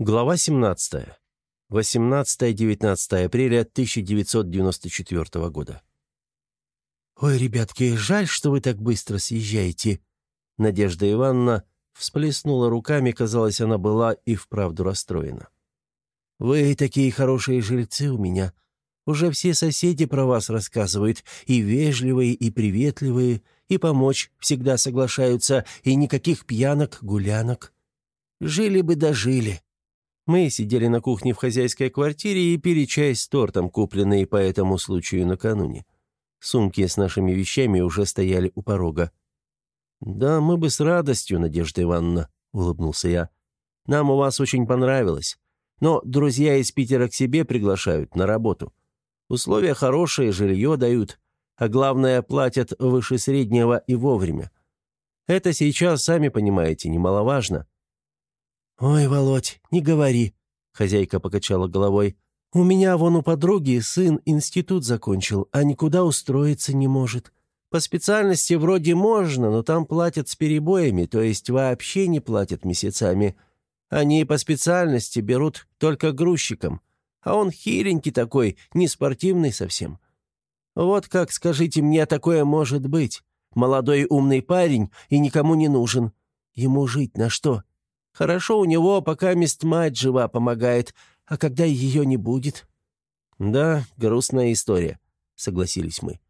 Глава 17. 18-19 апреля 1994 года. «Ой, ребятки, жаль, что вы так быстро съезжаете». Надежда Ивановна всплеснула руками, казалось, она была и вправду расстроена. «Вы такие хорошие жильцы у меня. Уже все соседи про вас рассказывают, и вежливые, и приветливые, и помочь всегда соглашаются, и никаких пьянок-гулянок. Жили бы дожили». Мы сидели на кухне в хозяйской квартире и пили чай с тортом, купленный по этому случаю накануне. Сумки с нашими вещами уже стояли у порога. «Да, мы бы с радостью, Надежда Ивановна», — улыбнулся я. «Нам у вас очень понравилось. Но друзья из Питера к себе приглашают на работу. Условия хорошие, жилье дают, а главное, платят выше среднего и вовремя. Это сейчас, сами понимаете, немаловажно. «Ой, Володь, не говори», — хозяйка покачала головой. «У меня вон у подруги сын институт закончил, а никуда устроиться не может. По специальности вроде можно, но там платят с перебоями, то есть вообще не платят месяцами. Они по специальности берут только грузчиком, а он хиленький такой, не спортивный совсем. Вот как, скажите мне, такое может быть? Молодой умный парень и никому не нужен. Ему жить на что?» Хорошо у него, пока мест мать жива помогает, а когда ее не будет?» «Да, грустная история», — согласились мы.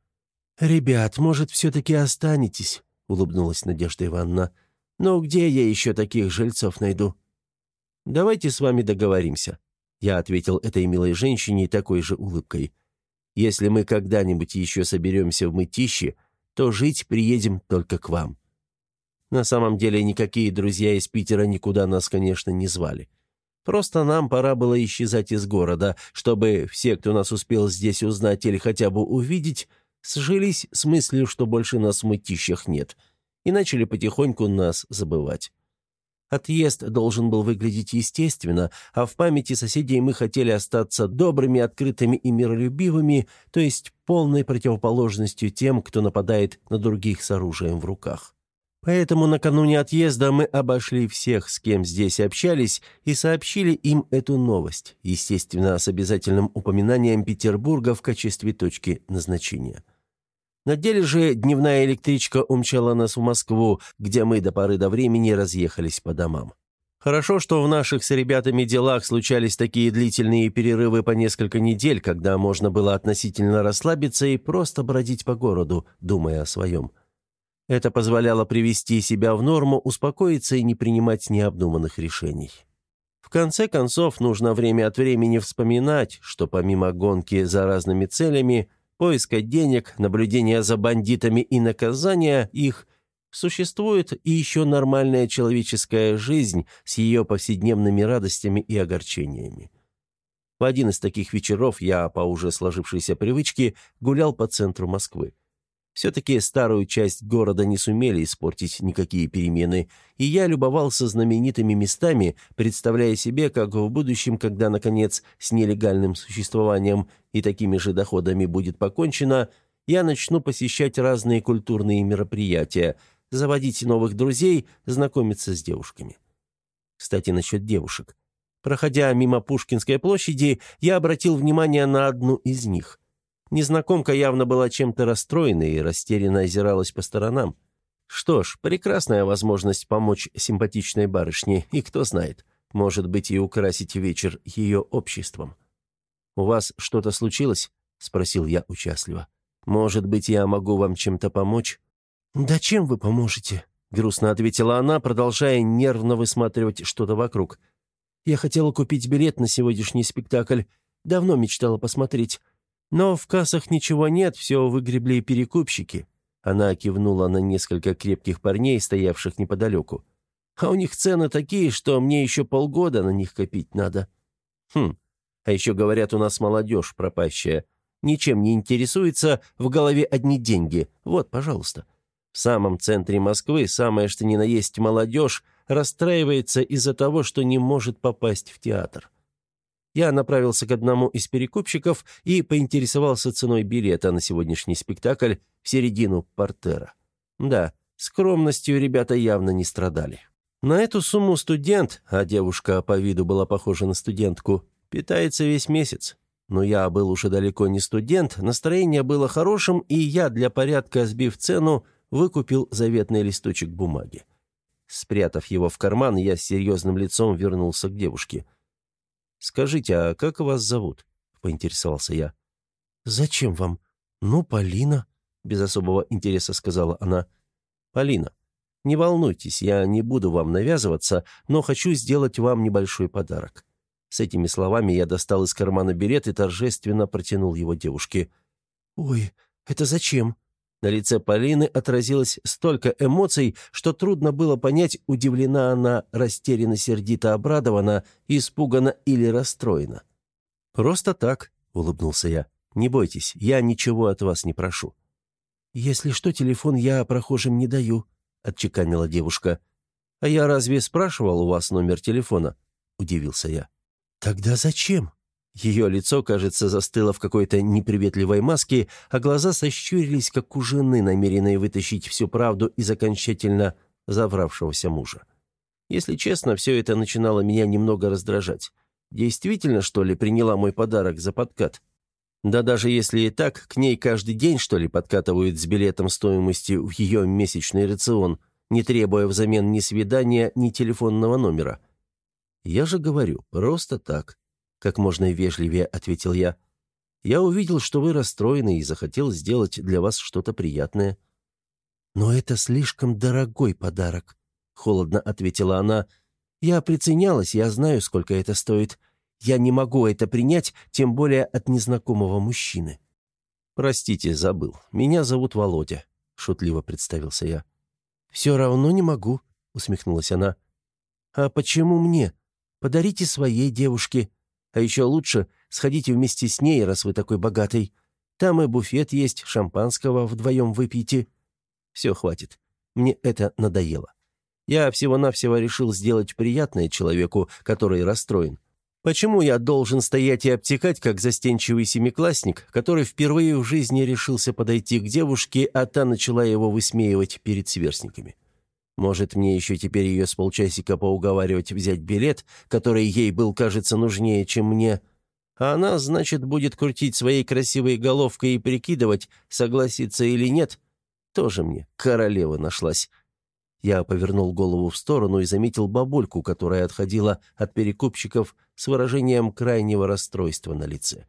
«Ребят, может, все-таки останетесь?» — улыбнулась Надежда Ивановна. «Ну, где я еще таких жильцов найду?» «Давайте с вами договоримся», — я ответил этой милой женщине такой же улыбкой. «Если мы когда-нибудь еще соберемся в мытище, то жить приедем только к вам». На самом деле никакие друзья из Питера никуда нас, конечно, не звали. Просто нам пора было исчезать из города, чтобы все, кто нас успел здесь узнать или хотя бы увидеть, сжились с мыслью, что больше нас в мытищах нет, и начали потихоньку нас забывать. Отъезд должен был выглядеть естественно, а в памяти соседей мы хотели остаться добрыми, открытыми и миролюбивыми, то есть полной противоположностью тем, кто нападает на других с оружием в руках. Поэтому накануне отъезда мы обошли всех, с кем здесь общались, и сообщили им эту новость, естественно, с обязательным упоминанием Петербурга в качестве точки назначения. На деле же дневная электричка умчала нас в Москву, где мы до поры до времени разъехались по домам. Хорошо, что в наших с ребятами делах случались такие длительные перерывы по несколько недель, когда можно было относительно расслабиться и просто бродить по городу, думая о своем. Это позволяло привести себя в норму, успокоиться и не принимать необдуманных решений. В конце концов, нужно время от времени вспоминать, что помимо гонки за разными целями, поиска денег, наблюдения за бандитами и наказания их, существует и еще нормальная человеческая жизнь с ее повседневными радостями и огорчениями. В один из таких вечеров я, по уже сложившейся привычке, гулял по центру Москвы. Все-таки старую часть города не сумели испортить никакие перемены, и я любовался знаменитыми местами, представляя себе, как в будущем, когда, наконец, с нелегальным существованием и такими же доходами будет покончено, я начну посещать разные культурные мероприятия, заводить новых друзей, знакомиться с девушками. Кстати, насчет девушек. Проходя мимо Пушкинской площади, я обратил внимание на одну из них – Незнакомка явно была чем-то расстроена и растерянно озиралась по сторонам. Что ж, прекрасная возможность помочь симпатичной барышне, и кто знает, может быть и украсить вечер ее обществом. «У вас что-то случилось?» — спросил я участливо. «Может быть, я могу вам чем-то помочь?» «Да чем вы поможете?» — грустно ответила она, продолжая нервно высматривать что-то вокруг. «Я хотела купить билет на сегодняшний спектакль. Давно мечтала посмотреть. Но в кассах ничего нет, все выгребли перекупщики». Она кивнула на несколько крепких парней, стоявших неподалеку. «А у них цены такие, что мне еще полгода на них копить надо». «Хм, а еще говорят, у нас молодежь пропащая. Ничем не интересуется, в голове одни деньги. Вот, пожалуйста». В самом центре Москвы самое что ни на есть молодежь расстраивается из-за того, что не может попасть в театр. Я направился к одному из перекупщиков и поинтересовался ценой билета на сегодняшний спектакль в середину портера. Да, скромностью ребята явно не страдали. На эту сумму студент, а девушка по виду была похожа на студентку, питается весь месяц. Но я был уже далеко не студент, настроение было хорошим, и я, для порядка сбив цену, выкупил заветный листочек бумаги. Спрятав его в карман, я с серьезным лицом вернулся к девушке. «Скажите, а как вас зовут?» — поинтересовался я. «Зачем вам? Ну, Полина», — без особого интереса сказала она. «Полина, не волнуйтесь, я не буду вам навязываться, но хочу сделать вам небольшой подарок». С этими словами я достал из кармана билет и торжественно протянул его девушке. «Ой, это зачем?» На лице Полины отразилось столько эмоций, что трудно было понять, удивлена она, растерянно, сердито обрадована, испугана или расстроена. «Просто так», — улыбнулся я. «Не бойтесь, я ничего от вас не прошу». «Если что, телефон я прохожим не даю», — отчеканила девушка. «А я разве спрашивал у вас номер телефона?» — удивился я. «Тогда зачем?» Ее лицо, кажется, застыло в какой-то неприветливой маске, а глаза сощурились, как у жены, намеренной вытащить всю правду из окончательно завравшегося мужа. Если честно, все это начинало меня немного раздражать. Действительно, что ли, приняла мой подарок за подкат? Да даже если и так, к ней каждый день, что ли, подкатывают с билетом стоимостью в ее месячный рацион, не требуя взамен ни свидания, ни телефонного номера. Я же говорю, просто так как можно вежливее ответил я. «Я увидел, что вы расстроены и захотел сделать для вас что-то приятное». «Но это слишком дорогой подарок», — холодно ответила она. «Я приценялась, я знаю, сколько это стоит. Я не могу это принять, тем более от незнакомого мужчины». «Простите, забыл. Меня зовут Володя», — шутливо представился я. «Все равно не могу», — усмехнулась она. «А почему мне? Подарите своей девушке. А еще лучше сходите вместе с ней, раз вы такой богатый. Там и буфет есть, шампанского вдвоем выпейте. Все, хватит. Мне это надоело. Я всего-навсего решил сделать приятное человеку, который расстроен. Почему я должен стоять и обтекать, как застенчивый семиклассник, который впервые в жизни решился подойти к девушке, а та начала его высмеивать перед сверстниками? Может, мне еще теперь ее с полчасика поуговаривать взять билет, который ей был, кажется, нужнее, чем мне. А она, значит, будет крутить своей красивой головкой и прикидывать, согласится или нет. Тоже мне королева нашлась. Я повернул голову в сторону и заметил бабульку, которая отходила от перекупщиков с выражением крайнего расстройства на лице.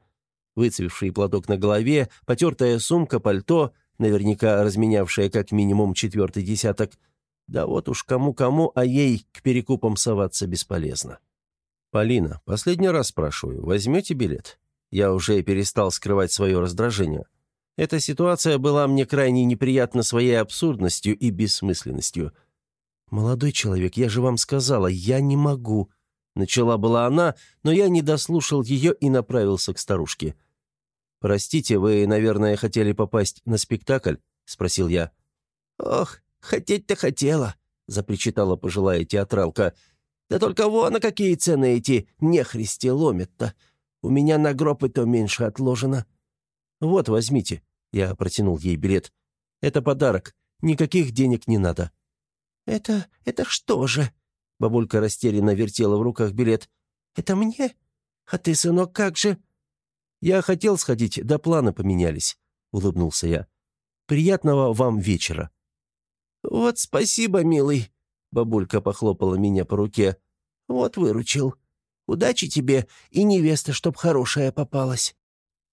Выцвевший платок на голове, потертая сумка, пальто, наверняка разменявшая как минимум четвертый десяток — да вот уж кому-кому, а ей к перекупам соваться бесполезно. «Полина, последний раз спрашиваю, возьмете билет?» Я уже перестал скрывать свое раздражение. Эта ситуация была мне крайне неприятна своей абсурдностью и бессмысленностью. «Молодой человек, я же вам сказала, я не могу». Начала была она, но я не дослушал ее и направился к старушке. «Простите, вы, наверное, хотели попасть на спектакль?» — спросил я. «Ох, «Хотеть-то хотела», — запричитала пожилая театралка. «Да только вон на какие цены эти нехристи ломят-то. У меня на гроб и то меньше отложено». «Вот, возьмите», — я протянул ей билет. «Это подарок. Никаких денег не надо». «Это... это что же?» Бабулька растерянно вертела в руках билет. «Это мне? А ты, сынок, как же?» «Я хотел сходить, да планы поменялись», — улыбнулся я. «Приятного вам вечера». «Вот спасибо, милый», — бабулька похлопала меня по руке. «Вот выручил. Удачи тебе и невеста, чтоб хорошая попалась».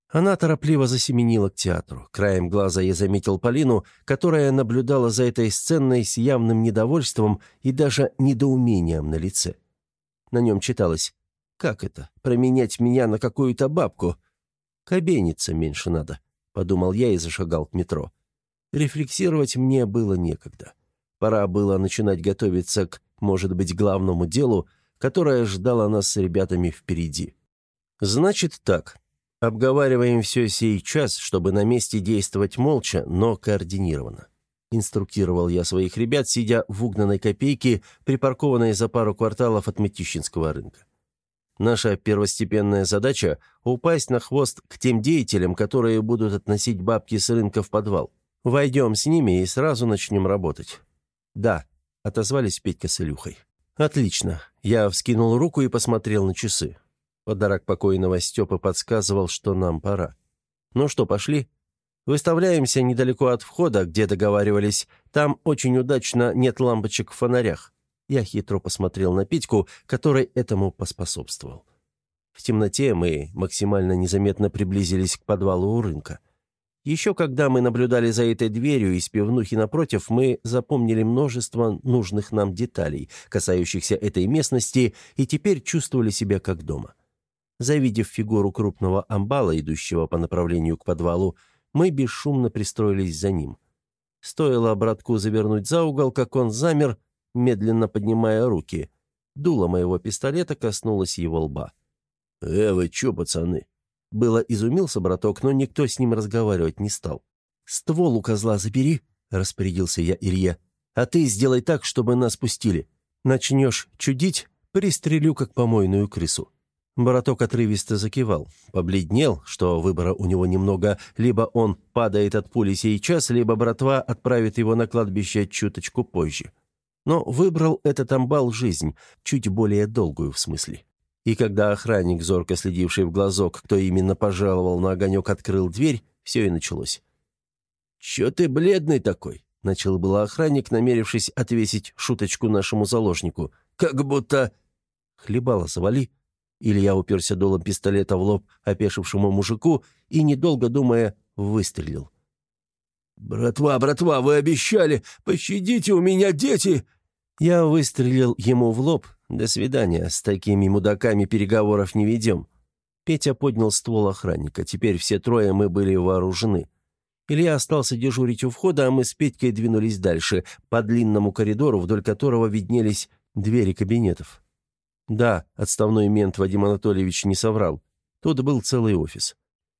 Она торопливо засеменила к театру. Краем глаза я заметил Полину, которая наблюдала за этой сценой с явным недовольством и даже недоумением на лице. На нем читалось «Как это? Променять меня на какую-то бабку?» «Кобениться меньше надо», — подумал я и зашагал к метро. Рефлексировать мне было некогда. Пора было начинать готовиться к, может быть, главному делу, которое ждало нас с ребятами впереди. Значит так. Обговариваем все сейчас, чтобы на месте действовать молча, но координированно. Инструктировал я своих ребят, сидя в угнанной копейке, припаркованной за пару кварталов от Мытищинского рынка. Наша первостепенная задача – упасть на хвост к тем деятелям, которые будут относить бабки с рынка в подвал. Войдем с ними и сразу начнем работать». «Да», — отозвались Петька с Илюхой. «Отлично». Я вскинул руку и посмотрел на часы. Подарок покойного Степы подсказывал, что нам пора. «Ну что, пошли?» «Выставляемся недалеко от входа, где договаривались. Там очень удачно нет лампочек в фонарях». Я хитро посмотрел на Петьку, который этому поспособствовал. В темноте мы максимально незаметно приблизились к подвалу у рынка. Еще когда мы наблюдали за этой дверью из пивнухи напротив, мы запомнили множество нужных нам деталей, касающихся этой местности, и теперь чувствовали себя как дома. Завидев фигуру крупного амбала, идущего по направлению к подвалу, мы бесшумно пристроились за ним. Стоило братку завернуть за угол, как он замер, медленно поднимая руки. Дуло моего пистолета коснулось его лба. «Э, вы чё, пацаны?» Было изумился браток, но никто с ним разговаривать не стал. «Ствол у козла забери», — распорядился я Илье. «А ты сделай так, чтобы нас пустили. Начнешь чудить, пристрелю, как помойную крысу». Браток отрывисто закивал. Побледнел, что выбора у него немного. Либо он падает от пули сейчас, либо братва отправит его на кладбище чуточку позже. Но выбрал этот амбал жизнь, чуть более долгую в смысле. И когда охранник, зорко следивший в глазок, кто именно пожаловал на огонек, открыл дверь, все и началось. «Че ты бледный такой?» — начал было охранник, намерившись отвесить шуточку нашему заложнику. «Как будто...» «Хлебало завали». Илья уперся долом пистолета в лоб опешившему мужику и, недолго думая, выстрелил. «Братва, братва, вы обещали! Пощадите у меня дети!» Я выстрелил ему в лоб, «До свидания. С такими мудаками переговоров не ведем». Петя поднял ствол охранника. Теперь все трое мы были вооружены. Илья остался дежурить у входа, а мы с Петькой двинулись дальше, по длинному коридору, вдоль которого виднелись двери кабинетов. Да, отставной мент Вадим Анатольевич не соврал. Тут был целый офис.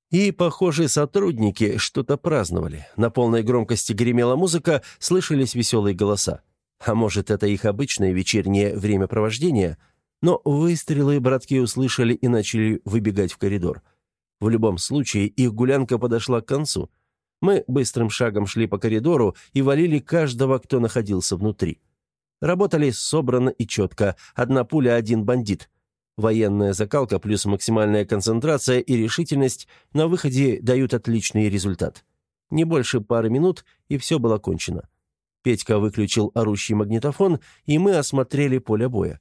И, похоже, сотрудники что-то праздновали. На полной громкости гремела музыка, слышались веселые голоса. А может, это их обычное вечернее времяпровождение? Но выстрелы братки услышали и начали выбегать в коридор. В любом случае, их гулянка подошла к концу. Мы быстрым шагом шли по коридору и валили каждого, кто находился внутри. Работали собрано и четко. Одна пуля, один бандит. Военная закалка плюс максимальная концентрация и решительность на выходе дают отличный результат. Не больше пары минут, и все было кончено. Петька выключил орущий магнитофон, и мы осмотрели поле боя.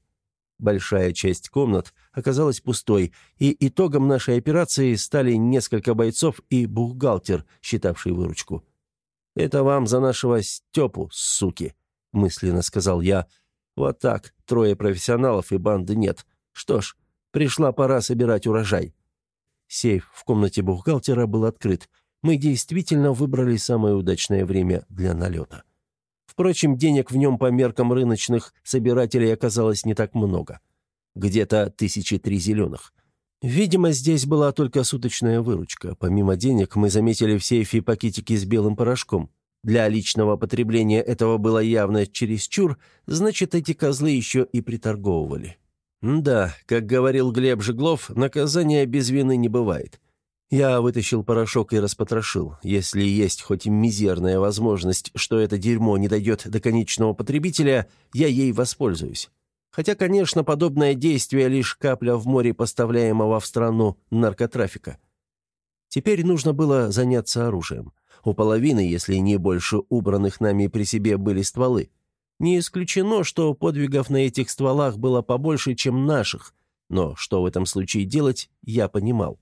Большая часть комнат оказалась пустой, и итогом нашей операции стали несколько бойцов и бухгалтер, считавший выручку. «Это вам за нашего Степу, суки», — мысленно сказал я. «Вот так, трое профессионалов и банды нет. Что ж, пришла пора собирать урожай». Сейф в комнате бухгалтера был открыт. Мы действительно выбрали самое удачное время для налета. Впрочем, денег в нем по меркам рыночных собирателей оказалось не так много. Где-то тысячи три зеленых. Видимо, здесь была только суточная выручка. Помимо денег мы заметили в сейфе пакетики с белым порошком. Для личного потребления этого было явно чересчур, значит, эти козлы еще и приторговывали. Да, как говорил Глеб Жеглов, наказания без вины не бывает. Я вытащил порошок и распотрошил. Если есть хоть мизерная возможность, что это дерьмо не дойдет до конечного потребителя, я ей воспользуюсь. Хотя, конечно, подобное действие лишь капля в море поставляемого в страну наркотрафика. Теперь нужно было заняться оружием. У половины, если не больше убранных нами при себе были стволы. Не исключено, что подвигов на этих стволах было побольше, чем наших, но что в этом случае делать, я понимал.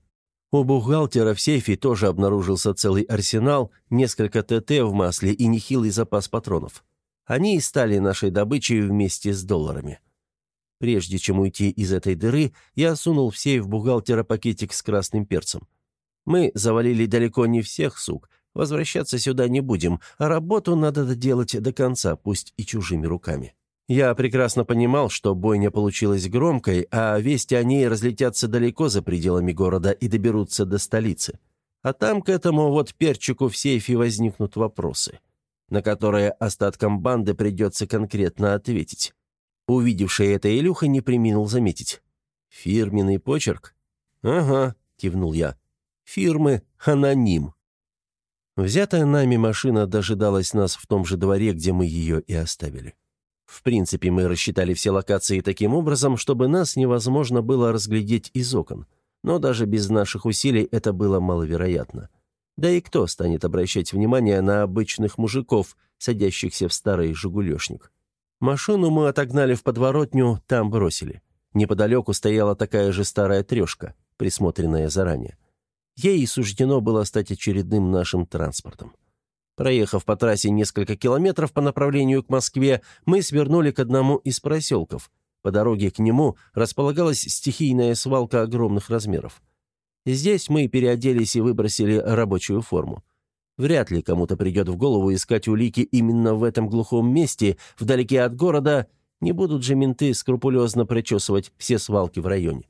У бухгалтера в сейфе тоже обнаружился целый арсенал, несколько ТТ в масле и нехилый запас патронов. Они и стали нашей добычей вместе с долларами. Прежде чем уйти из этой дыры, я сунул в сейф бухгалтера пакетик с красным перцем. Мы завалили далеко не всех сук, возвращаться сюда не будем, а работу надо доделать до конца, пусть и чужими руками. Я прекрасно понимал, что бойня получилась громкой, а вести о ней разлетятся далеко за пределами города и доберутся до столицы. А там к этому вот перчику в сейфе возникнут вопросы, на которые остаткам банды придется конкретно ответить. Увидевший это Илюха не приминул заметить. «Фирменный почерк?» «Ага», — кивнул я. «Фирмы «Аноним». Взятая нами машина дожидалась нас в том же дворе, где мы ее и оставили. В принципе, мы рассчитали все локации таким образом, чтобы нас невозможно было разглядеть из окон. Но даже без наших усилий это было маловероятно. Да и кто станет обращать внимание на обычных мужиков, садящихся в старый «Жигулешник»? Машину мы отогнали в подворотню, там бросили. Неподалеку стояла такая же старая трешка, присмотренная заранее. Ей суждено было стать очередным нашим транспортом. Проехав по трассе несколько километров по направлению к Москве, мы свернули к одному из проселков. По дороге к нему располагалась стихийная свалка огромных размеров. Здесь мы переоделись и выбросили рабочую форму. Вряд ли кому-то придет в голову искать улики именно в этом глухом месте, вдалеке от города. Не будут же менты скрупулезно причесывать все свалки в районе.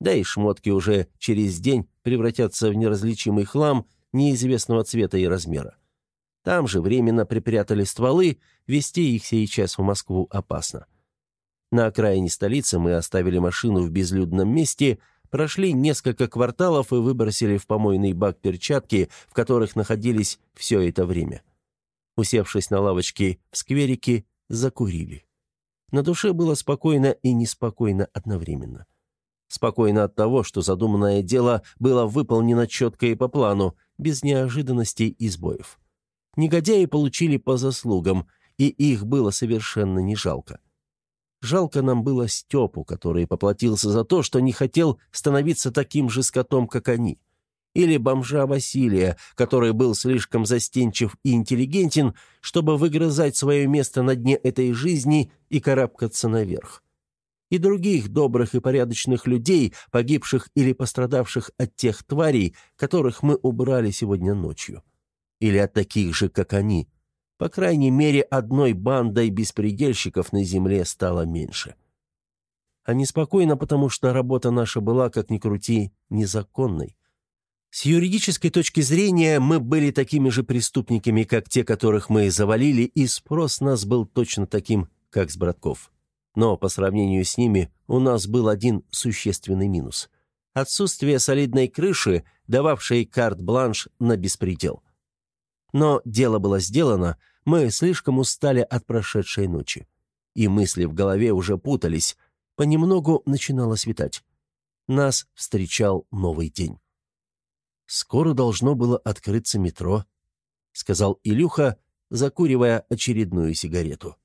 Да и шмотки уже через день превратятся в неразличимый хлам неизвестного цвета и размера. Там же временно припрятали стволы, вести их сейчас в Москву опасно. На окраине столицы мы оставили машину в безлюдном месте, прошли несколько кварталов и выбросили в помойный бак перчатки, в которых находились все это время. Усевшись на лавочке в скверике, закурили. На душе было спокойно и неспокойно одновременно. Спокойно от того, что задуманное дело было выполнено четко и по плану, без неожиданностей и сбоев. Негодяи получили по заслугам, и их было совершенно не жалко. Жалко нам было Степу, который поплатился за то, что не хотел становиться таким же скотом, как они. Или бомжа Василия, который был слишком застенчив и интеллигентен, чтобы выгрызать свое место на дне этой жизни и карабкаться наверх. И других добрых и порядочных людей, погибших или пострадавших от тех тварей, которых мы убрали сегодня ночью. Или от таких же, как они. По крайней мере, одной бандой беспредельщиков на земле стало меньше. А неспокойно, потому что работа наша была, как ни крути, незаконной. С юридической точки зрения мы были такими же преступниками, как те, которых мы завалили, и спрос нас был точно таким, как с братков. Но по сравнению с ними у нас был один существенный минус. Отсутствие солидной крыши, дававшей карт-бланш на беспредел. Но дело было сделано, мы слишком устали от прошедшей ночи. И мысли в голове уже путались, понемногу начинало светать. Нас встречал новый день. «Скоро должно было открыться метро», — сказал Илюха, закуривая очередную сигарету.